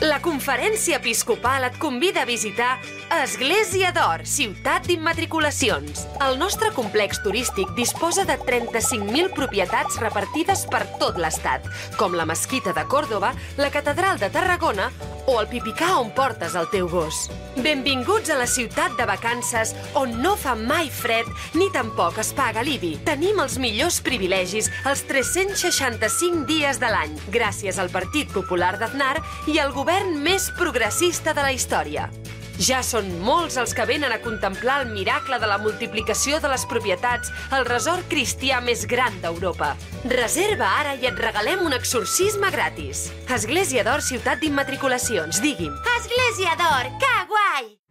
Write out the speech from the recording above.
La Conferència Episcopal et convida a visitar Església d'Or, ciutat d'immatriculacions. El nostre complex turístic disposa de 35.000 propietats repartides per tot l'estat, com la Mesquita de Còrdoba, la Catedral de Tarragona o el Pipicà on portes el teu gos. Benvinguts a la ciutat de vacances on no fa mai fred ni tampoc es paga l'IBI. Tenim els millors privilegis els 365 dies de l'any, gràcies al Partit Popular d'Aznar i al govern més progressista de la història. Ja són molts els que venen a contemplar el miracle de la multiplicació de les propietats al resort cristià més gran d'Europa. Reserva ara i et regalem un exorcisme gratis. Església d'Or, ciutat d'immatriculacions. Digui'm. Església d'Or, que guai!